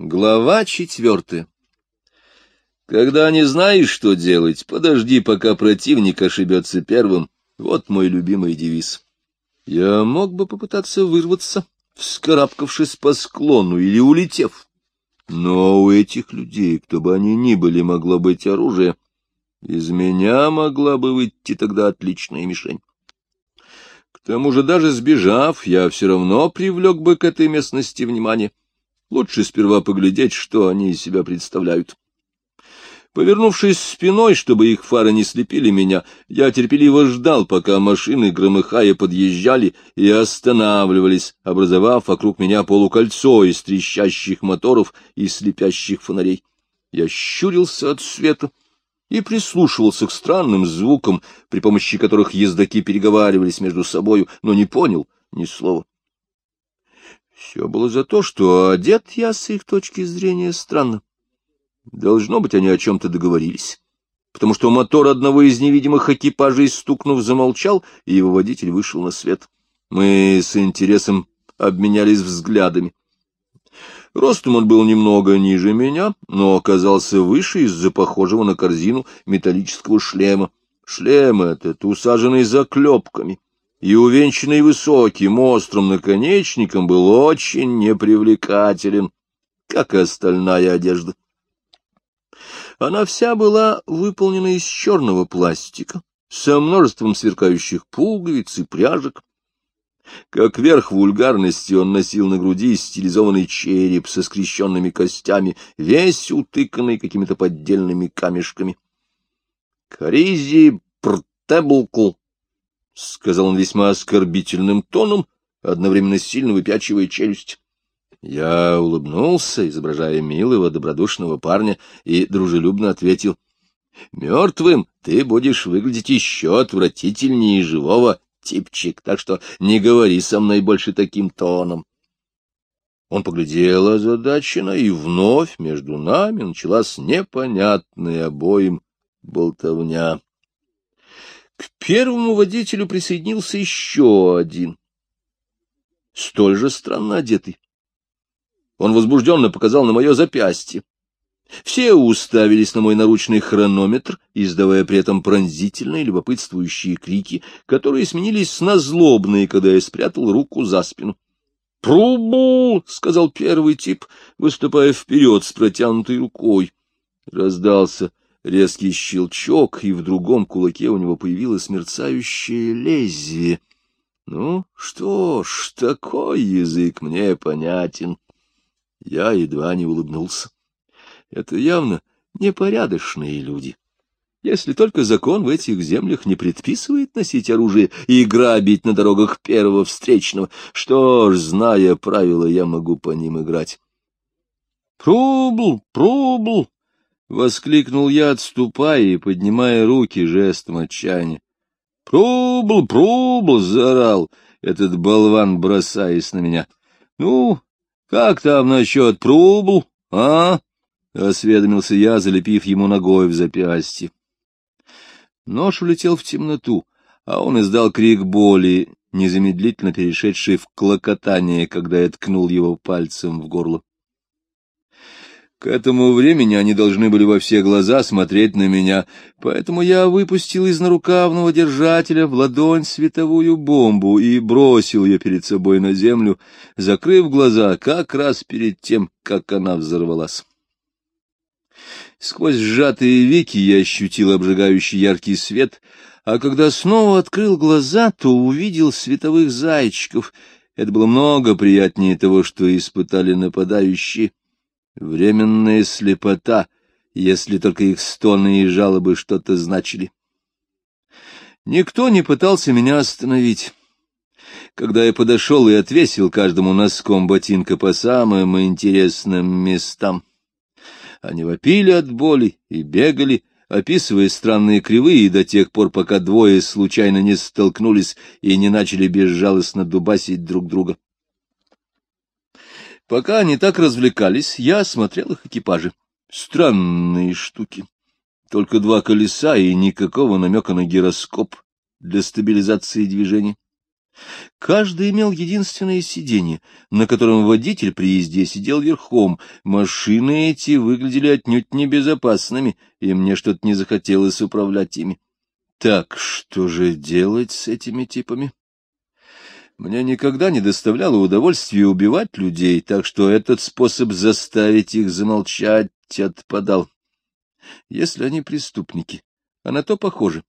Глава четвертая. Когда не знаешь, что делать, подожди, пока противник ошибется первым. Вот мой любимый девиз. Я мог бы попытаться вырваться, вскарабкавшись по склону или улетев. Но у этих людей, кто бы они ни были, могло быть оружие. Из меня могла бы выйти тогда отличная мишень. К тому же, даже сбежав, я все равно привлек бы к этой местности внимание. Лучше сперва поглядеть, что они из себя представляют. Повернувшись спиной, чтобы их фары не слепили меня, я терпеливо ждал, пока машины, громыхая, подъезжали и останавливались, образовав вокруг меня полукольцо из трещащих моторов и слепящих фонарей. Я щурился от света и прислушивался к странным звукам, при помощи которых ездаки переговаривались между собою, но не понял ни слова. Все было за то, что одет я с их точки зрения странно. Должно быть, они о чем-то договорились, потому что мотор одного из невидимых экипажей, стукнув, замолчал, и его водитель вышел на свет. Мы с интересом обменялись взглядами. Ростом он был немного ниже меня, но оказался выше из-за похожего на корзину металлического шлема. Шлем этот, усаженный заклепками, и увенчанный высоким острым наконечником был очень непривлекателен, как и остальная одежда. Она вся была выполнена из черного пластика, со множеством сверкающих пуговиц и пряжек. Как верх вульгарности он носил на груди стилизованный череп со скрещенными костями, весь утыканный какими-то поддельными камешками. Коризи Пртеблкл — сказал он весьма оскорбительным тоном, одновременно сильно выпячивая челюсть. Я улыбнулся, изображая милого, добродушного парня, и дружелюбно ответил. — Мертвым ты будешь выглядеть еще отвратительнее живого, типчик, так что не говори со мной больше таким тоном. Он поглядел озадаченно, и вновь между нами началась непонятная обоим болтовня. К первому водителю присоединился еще один, столь же странно одетый. Он возбужденно показал на мое запястье. Все уставились на мой наручный хронометр, издавая при этом пронзительные любопытствующие крики, которые сменились на злобные, когда я спрятал руку за спину. «Прубу!» — сказал первый тип, выступая вперед с протянутой рукой. Раздался резкий щелчок, и в другом кулаке у него появилось мерцающее лезвие. Ну, что ж, такой язык мне понятен. Я едва не улыбнулся. Это явно непорядочные люди. Если только закон в этих землях не предписывает носить оружие и грабить на дорогах первого встречного, что ж, зная правила, я могу по ним играть. «Пробл, пробл!» — воскликнул я, отступая и поднимая руки жестом отчаяния. «Пробл, пробл!» — заорал этот болван, бросаясь на меня. «Ну, как там насчет пробл, а?» — осведомился я, залепив ему ногой в запястье. Нож улетел в темноту, а он издал крик боли, незамедлительно перешедший в клокотание, когда я ткнул его пальцем в горло. К этому времени они должны были во все глаза смотреть на меня, поэтому я выпустил из нарукавного держателя в ладонь световую бомбу и бросил ее перед собой на землю, закрыв глаза как раз перед тем, как она взорвалась. Сквозь сжатые веки я ощутил обжигающий яркий свет, а когда снова открыл глаза, то увидел световых зайчиков. Это было много приятнее того, что испытали нападающие. Временная слепота, если только их стоны и жалобы что-то значили. Никто не пытался меня остановить. Когда я подошел и отвесил каждому носком ботинка по самым интересным местам, они вопили от боли и бегали, описывая странные кривые до тех пор, пока двое случайно не столкнулись и не начали безжалостно дубасить друг друга. Пока они так развлекались, я осмотрел их экипажи. Странные штуки. Только два колеса и никакого намека на гироскоп для стабилизации движения. Каждый имел единственное сиденье, на котором водитель при езде сидел верхом. Машины эти выглядели отнюдь небезопасными, и мне что-то не захотелось управлять ими. Так что же делать с этими типами? Мне никогда не доставляло удовольствия убивать людей, так что этот способ заставить их замолчать отпадал. Если они преступники, а на то похоже,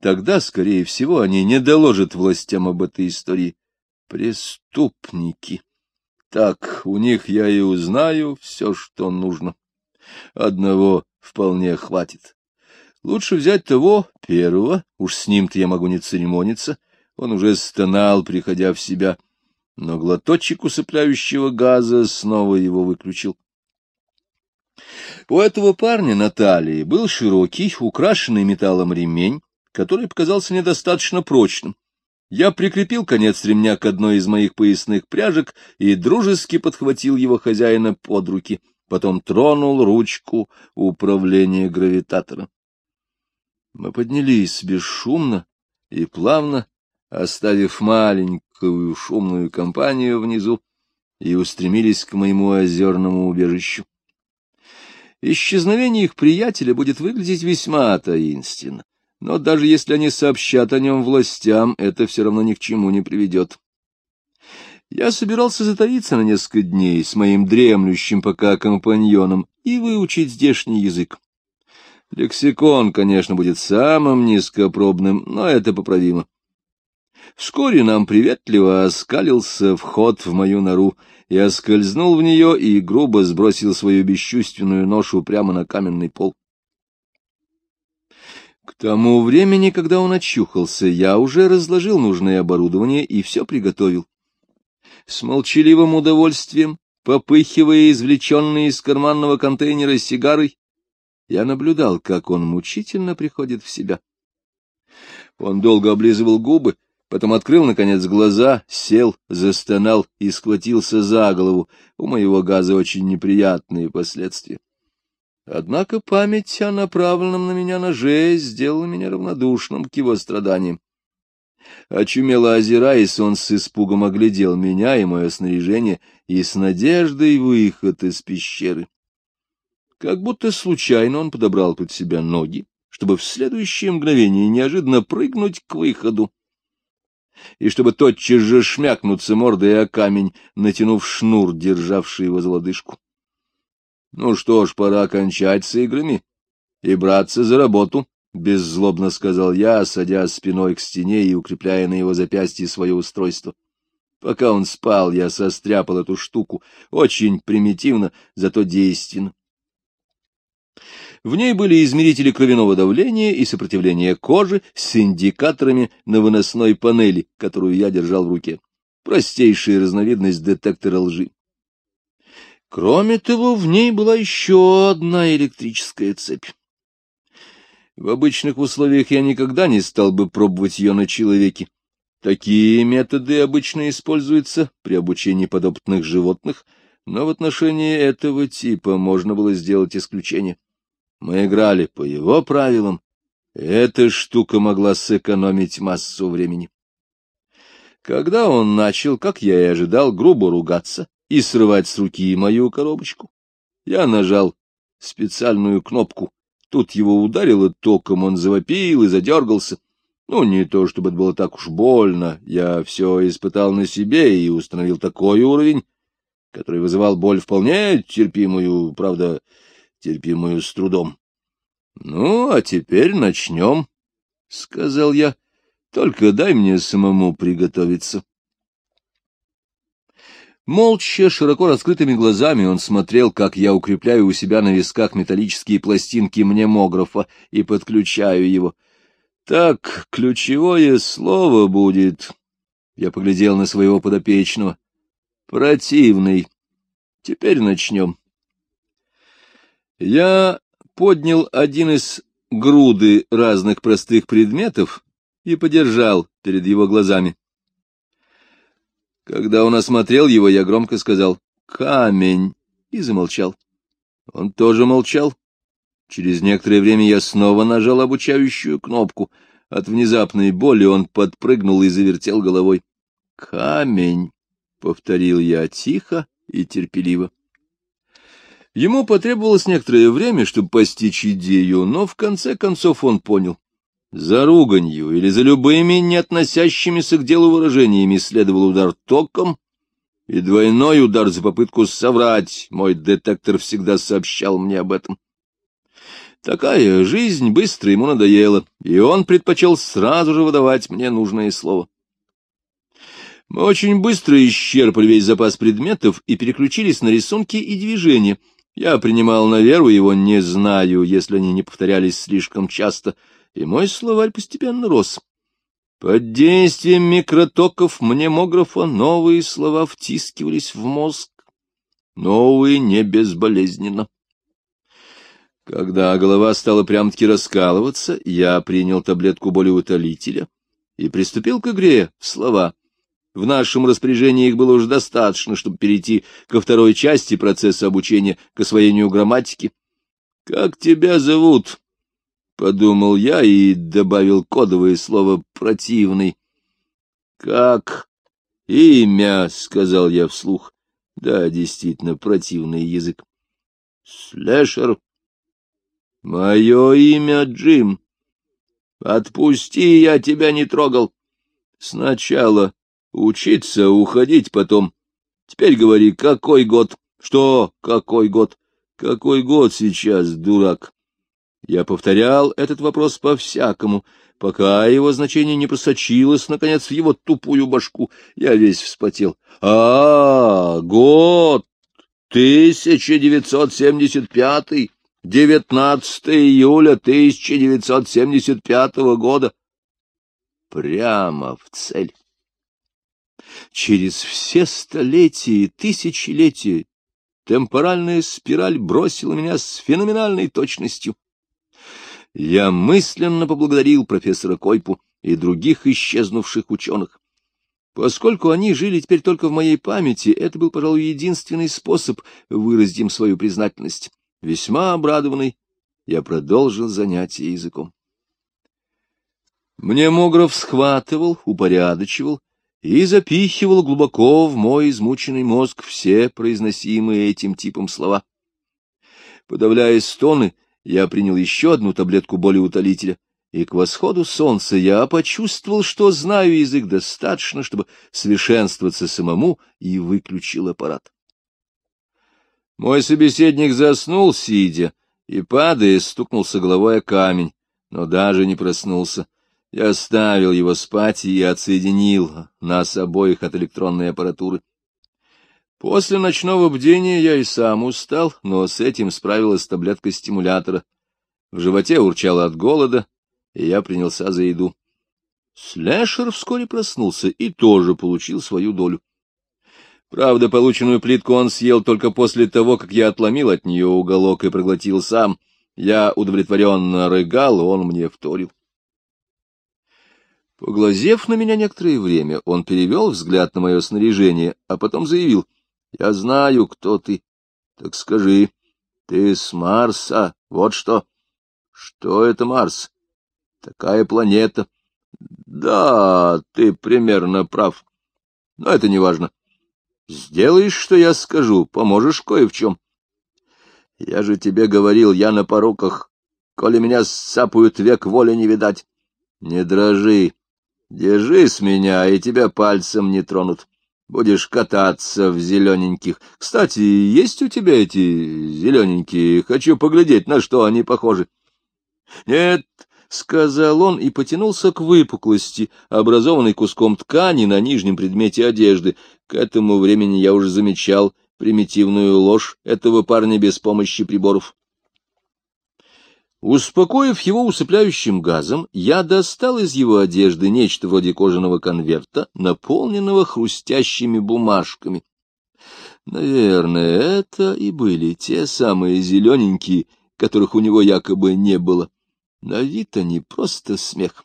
тогда, скорее всего, они не доложат властям об этой истории. Преступники. Так, у них я и узнаю все, что нужно. Одного вполне хватит. Лучше взять того первого, уж с ним-то я могу не церемониться, — он уже стонал, приходя в себя, но глоточек усыпляющего газа снова его выключил. У этого парня Натальи был широкий, украшенный металлом ремень, который показался недостаточно прочным. Я прикрепил конец ремня к одной из моих поясных пряжек и дружески подхватил его хозяина под руки, потом тронул ручку управления гравитатором. Мы поднялись бесшумно и плавно оставив маленькую шумную компанию внизу, и устремились к моему озерному убежищу. Исчезновение их приятеля будет выглядеть весьма таинственно, но даже если они сообщат о нем властям, это все равно ни к чему не приведет. Я собирался затаиться на несколько дней с моим дремлющим пока компаньоном и выучить здешний язык. Лексикон, конечно, будет самым низкопробным, но это поправимо. Вскоре нам приветливо оскалился вход в мою нору. Я скользнул в нее и грубо сбросил свою бесчувственную ношу прямо на каменный пол. К тому времени, когда он очухался, я уже разложил нужное оборудование и все приготовил. С молчаливым удовольствием, попыхивая извлеченные из карманного контейнера сигарой, я наблюдал, как он мучительно приходит в себя. Он долго облизывал губы, Потом открыл, наконец, глаза, сел, застонал и схватился за голову. У моего газа очень неприятные последствия. Однако память о направленном на меня ноже сделала меня равнодушным к его страданиям. Очумело озираясь, он с испугом оглядел меня и мое снаряжение и с надеждой выход из пещеры. Как будто случайно он подобрал под себя ноги, чтобы в следующее мгновение неожиданно прыгнуть к выходу и чтобы тотчас же шмякнуться мордой о камень, натянув шнур, державший его за лодыжку. Ну что ж, пора кончать с играми и браться за работу, — беззлобно сказал я, садясь спиной к стене и укрепляя на его запястье свое устройство. Пока он спал, я состряпал эту штуку, очень примитивно, зато действенно. В ней были измерители кровяного давления и сопротивления кожи с индикаторами на выносной панели, которую я держал в руке. Простейшая разновидность детектора лжи. Кроме того, в ней была еще одна электрическая цепь. В обычных условиях я никогда не стал бы пробовать ее на человеке. Такие методы обычно используются при обучении подопытных животных, но в отношении этого типа можно было сделать исключение. Мы играли по его правилам. Эта штука могла сэкономить массу времени. Когда он начал, как я и ожидал, грубо ругаться и срывать с руки мою коробочку, я нажал специальную кнопку. Тут его ударило током, он завопил и задергался. Ну, не то чтобы это было так уж больно, я все испытал на себе и установил такой уровень, который вызывал боль вполне терпимую, правда, терпимую с трудом. — Ну, а теперь начнем, — сказал я. — Только дай мне самому приготовиться. Молча, широко раскрытыми глазами он смотрел, как я укрепляю у себя на висках металлические пластинки мнемографа и подключаю его. Так, ключевое слово будет... Я поглядел на своего подопечного. Противный. Теперь начнем. Я поднял один из груды разных простых предметов и подержал перед его глазами. Когда он осмотрел его, я громко сказал «Камень» и замолчал. Он тоже молчал. Через некоторое время я снова нажал обучающую кнопку. От внезапной боли он подпрыгнул и завертел головой. Камень, — повторил я тихо и терпеливо. Ему потребовалось некоторое время, чтобы постичь идею, но в конце концов он понял. За руганью или за любыми не относящимися к делу выражениями следовал удар током, и двойной удар за попытку соврать. Мой детектор всегда сообщал мне об этом. Такая жизнь быстро ему надоела, и он предпочел сразу же выдавать мне нужное слово. Мы очень быстро исчерпали весь запас предметов и переключились на рисунки и движения. Я принимал на веру его «не знаю», если они не повторялись слишком часто, и мой словарь постепенно рос. Под действием микротоков мнемографа новые слова втискивались в мозг, новые не безболезненно. Когда голова стала прям-таки раскалываться, я принял таблетку болеутолителя и приступил к игре в слова. В нашем распоряжении их было уже достаточно, чтобы перейти ко второй части процесса обучения, к освоению грамматики. — Как тебя зовут? — подумал я и добавил кодовое слово «противный». — Как? — Имя, — сказал я вслух. — Да, действительно, противный язык. — Слэшер. — Мое имя Джим. Отпусти, я тебя не трогал. Сначала Учиться, уходить потом. Теперь говори, какой год? Что, какой год? Какой год сейчас, дурак? Я повторял этот вопрос по-всякому, пока его значение не просочилось, наконец, в его тупую башку. Я весь вспотел. А, -а, -а год! 1975 19 июля 1975 года. Прямо в цель. Через все столетия и тысячелетия темпоральная спираль бросила меня с феноменальной точностью. Я мысленно поблагодарил профессора Койпу и других исчезнувших ученых. Поскольку они жили теперь только в моей памяти, это был, пожалуй, единственный способ выразить им свою признательность. Весьма обрадованный, я продолжил занятие языком. Мнемограф схватывал, упорядочивал и запихивал глубоко в мой измученный мозг все произносимые этим типом слова. Подавляя стоны, я принял еще одну таблетку болеутолителя, и к восходу солнца я почувствовал, что знаю язык достаточно, чтобы совершенствоваться самому, и выключил аппарат. Мой собеседник заснул, сидя, и, падая, стукнулся головой о камень, но даже не проснулся. Я оставил его спать и отсоединил нас обоих от электронной аппаратуры. После ночного бдения я и сам устал, но с этим справилась таблетка стимулятора. В животе урчало от голода, и я принялся за еду. Слэшер вскоре проснулся и тоже получил свою долю. Правда, полученную плитку он съел только после того, как я отломил от нее уголок и проглотил сам. Я удовлетворенно рыгал, он мне вторил. Поглазев на меня некоторое время, он перевел взгляд на мое снаряжение, а потом заявил, — Я знаю, кто ты. Так скажи, ты с Марса, вот что. Что это Марс? Такая планета. Да, ты примерно прав. Но это не важно. Сделаешь, что я скажу, поможешь кое в чем. Я же тебе говорил, я на поруках. Коли меня сцапают, век воли не видать. Не дрожи, Держись меня, и тебя пальцем не тронут. Будешь кататься в зелененьких. Кстати, есть у тебя эти зелененькие? Хочу поглядеть, на что они похожи. Нет, — сказал он и потянулся к выпуклости, образованной куском ткани на нижнем предмете одежды. К этому времени я уже замечал примитивную ложь этого парня без помощи приборов. Успокоив его усыпляющим газом, я достал из его одежды нечто вроде кожаного конверта, наполненного хрустящими бумажками. Наверное, это и были те самые зелененькие, которых у него якобы не было. На вид они просто смех.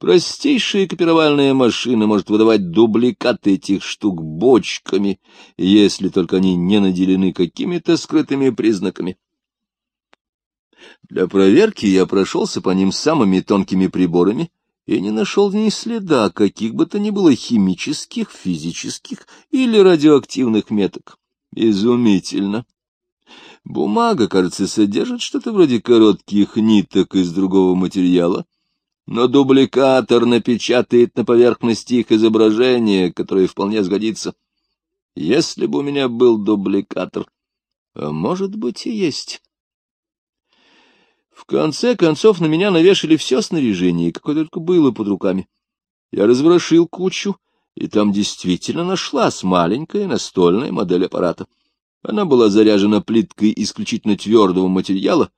Простейшая копировальная машина может выдавать дубликаты этих штук бочками, если только они не наделены какими-то скрытыми признаками. Для проверки я прошелся по ним самыми тонкими приборами и не нашел ни следа каких бы то ни было химических, физических или радиоактивных меток. Изумительно. Бумага, кажется, содержит что-то вроде коротких ниток из другого материала, но дубликатор напечатает на поверхности их изображение, которое вполне сгодится. Если бы у меня был дубликатор, а может быть и есть. В конце концов на меня навешали все снаряжение, какое только было под руками. Я разворошил кучу, и там действительно нашлась маленькая настольная модель аппарата. Она была заряжена плиткой исключительно твердого материала,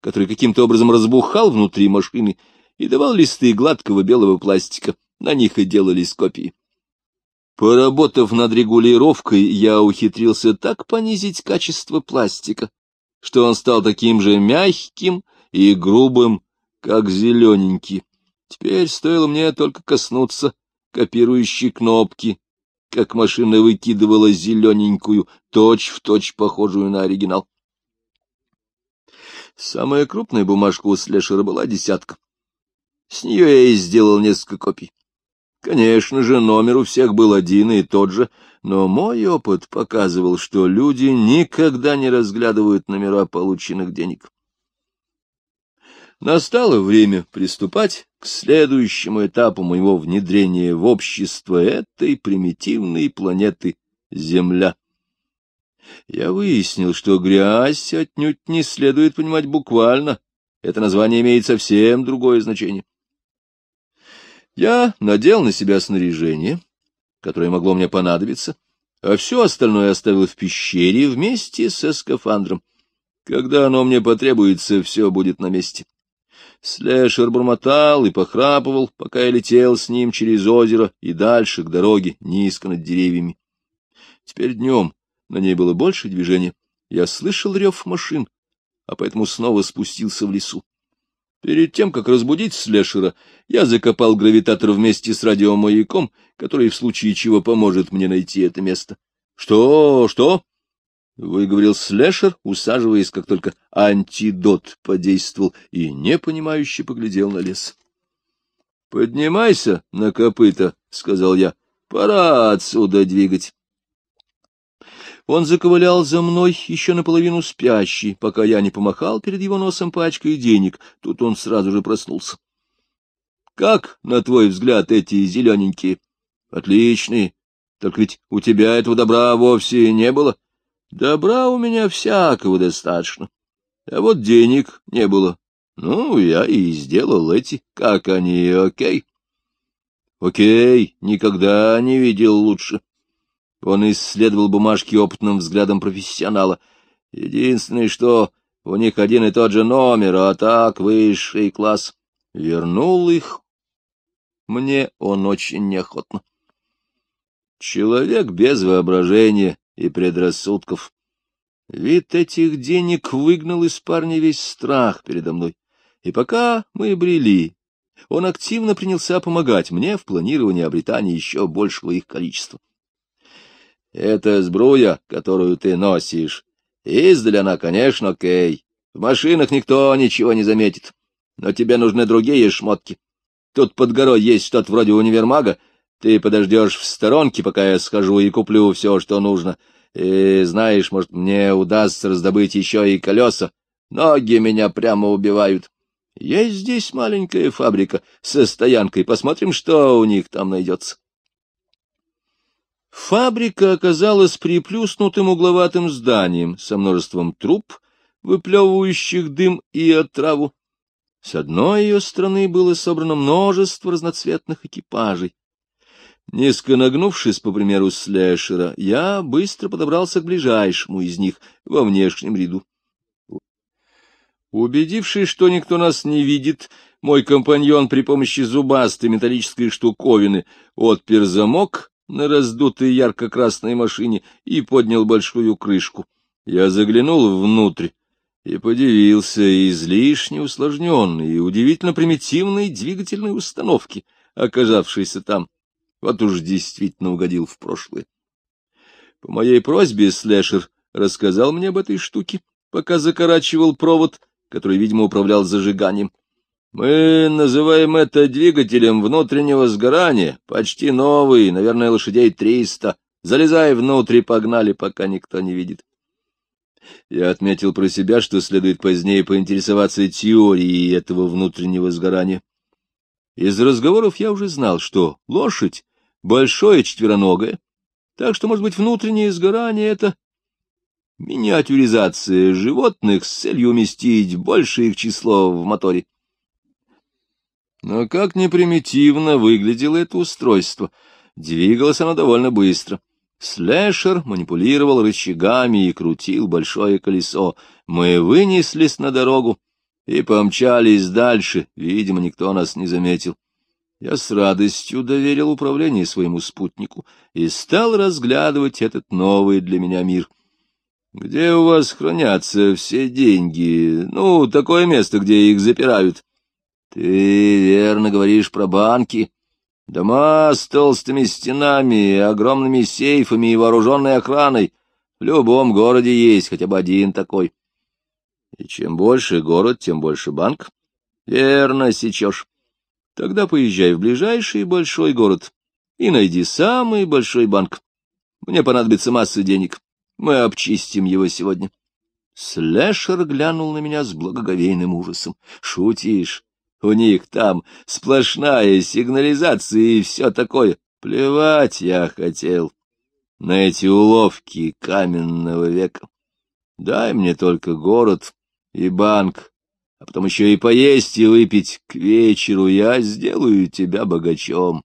который каким-то образом разбухал внутри машины и давал листы гладкого белого пластика. На них и делались копии. Поработав над регулировкой, я ухитрился так понизить качество пластика, что он стал таким же мягким и грубым, как зелененький. Теперь стоило мне только коснуться копирующей кнопки, как машина выкидывала зелененькую, точь-в-точь точь похожую на оригинал. Самая крупная бумажка у слешера была десятка. С нее я и сделал несколько копий. Конечно же, номер у всех был один и тот же, но мой опыт показывал, что люди никогда не разглядывают номера полученных денег. Настало время приступать к следующему этапу моего внедрения в общество этой примитивной планеты Земля. Я выяснил, что грязь отнюдь не следует понимать буквально. Это название имеет совсем другое значение. Я надел на себя снаряжение, которое могло мне понадобиться, а все остальное оставил в пещере вместе со скафандром. Когда оно мне потребуется, все будет на месте. Слэшер бормотал и похрапывал, пока я летел с ним через озеро и дальше к дороге, низко над деревьями. Теперь днем на ней было больше движения. Я слышал рев машин, а поэтому снова спустился в лесу. Перед тем, как разбудить Слэшера, я закопал гравитатор вместе с радиомаяком, который в случае чего поможет мне найти это место. — Что? Что? — выговорил Слэшер, усаживаясь, как только антидот подействовал, и непонимающе поглядел на лес. — Поднимайся на копыта, — сказал я. — Пора отсюда двигать. Он заковылял за мной, еще наполовину спящий, пока я не помахал перед его носом пачкой денег. Тут он сразу же проснулся. — Как, на твой взгляд, эти зелененькие? — Отличные. Только ведь у тебя этого добра вовсе не было. Добра у меня всякого достаточно. А вот денег не было. Ну, я и сделал эти. Как они, окей? Окей, никогда не видел лучше. Он исследовал бумажки опытным взглядом профессионала. Единственное, что у них один и тот же номер, а так высший класс. Вернул их мне он очень неохотно. Человек без воображения и предрассудков. Вид этих денег выгнал из парня весь страх передо мной. И пока мы брели, он активно принялся помогать мне в планировании обретания еще большего их количества. Это сбруя, которую ты носишь. Издали она, конечно, окей. В машинах никто ничего не заметит. Но тебе нужны другие шмотки. Тут под горой есть что-то вроде универмага. Ты подождешь в сторонке, пока я схожу и куплю все, что нужно. И знаешь, может, мне удастся раздобыть еще и колеса. Ноги меня прямо убивают. Есть здесь маленькая фабрика со стоянкой. Посмотрим, что у них там найдется. Фабрика оказалась приплюснутым угловатым зданием со множеством труб, выплевывающих дым и отраву. С одной ее стороны было собрано множество разноцветных экипажей. Низко нагнувшись, по примеру слэшера, я быстро подобрался к ближайшему из них во внешнем ряду. Убедившись, что никто нас не видит, мой компаньон при помощи зубастой металлической штуковины отпер замок на раздутой ярко-красной машине и поднял большую крышку. Я заглянул внутрь и подивился излишне усложненной и удивительно примитивной двигательной установки, оказавшейся там. Вот уж действительно угодил в прошлое. По моей просьбе Слэшер рассказал мне об этой штуке, пока закорачивал провод, который, видимо, управлял зажиганием. Мы называем это двигателем внутреннего сгорания, почти новый, наверное, лошадей триста. Залезай внутрь и погнали, пока никто не видит. Я отметил про себя, что следует позднее поинтересоваться теорией этого внутреннего сгорания. Из разговоров я уже знал, что лошадь — большое четвероногое, так что, может быть, внутреннее сгорание — это миниатюризация животных с целью уместить большее их число в моторе. Но как не примитивно выглядело это устройство, двигалось оно довольно быстро. Слэшер манипулировал рычагами и крутил большое колесо. Мы вынеслись на дорогу и помчались дальше, видимо, никто нас не заметил. Я с радостью доверил управление своему спутнику и стал разглядывать этот новый для меня мир. Где у вас хранятся все деньги? Ну, такое место, где их запирают. Ты верно говоришь про банки. Дома с толстыми стенами, огромными сейфами и вооруженной охраной. В любом городе есть хотя бы один такой. И чем больше город, тем больше банк. Верно сечешь. Тогда поезжай в ближайший большой город и найди самый большой банк. Мне понадобится масса денег. Мы обчистим его сегодня. Слэшер глянул на меня с благоговейным ужасом. Шутишь? У них там сплошная сигнализация и все такое. Плевать я хотел на эти уловки каменного века. Дай мне только город и банк, а потом еще и поесть и выпить к вечеру, я сделаю тебя богачом.